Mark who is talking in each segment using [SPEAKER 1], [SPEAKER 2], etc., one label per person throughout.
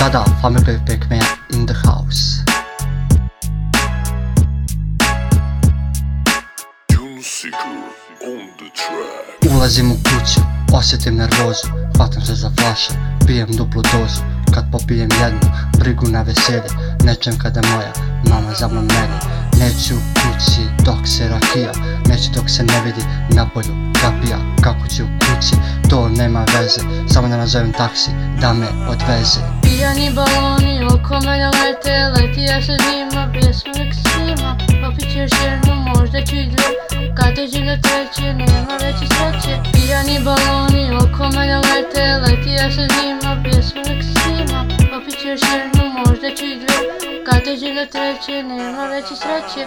[SPEAKER 1] Da-da, family pick me in the house.
[SPEAKER 2] Tune Seeker on the track.
[SPEAKER 1] Ulazim u kuću, osjetim nervozu Hvatam se za flaše, pijem duplu dozu. Kad popijem jednu, brigu na veselje Nečem kada moja mama za mnom meni. Neću u kući dok se rakija Neću dok se ne vidi na polju kapija. Kako ću u kući, to nema veze Samo da nazovem taksi, da me odveze
[SPEAKER 3] Pijani baloni oko mene lete, leti ja se njima, pjesmu nek svima Popit ću još jednu, možda ću i dvije, kad dođem do treće, nema veće sreće Pijani baloni oko mene lete, leti ja se njima, pjesmu nek svima Popit ću još jednu, možda ću i dvije, kad dođem do treće, nema veće sreće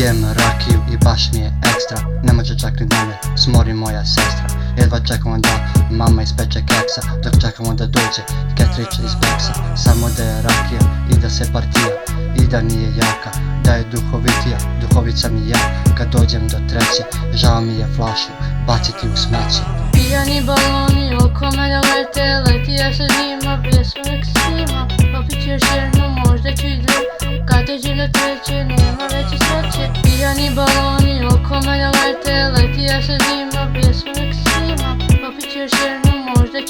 [SPEAKER 1] Pijem rakiju i baš mi je ekstra. Ne može čak ni da me smori moja sestra. Jedva čekamo da mama ispeče keksa. Dok čekamo da dođe ketrića iz beksa. Samo da je rakija i da se partija. I da nije jaka, da je duhovitija. Duhovica mi ja, kad dođem do treće. Žao mi je flašu baciti u smeće.
[SPEAKER 3] Pijani baloni oko mene lete, leti ja se njima, nek svima Popit još jednu, kad dođem do treće, nema veće sreće Pijani baloni oko mene lete, leti ja se njima, pjesmu nek svima Popit ću još jednu, možda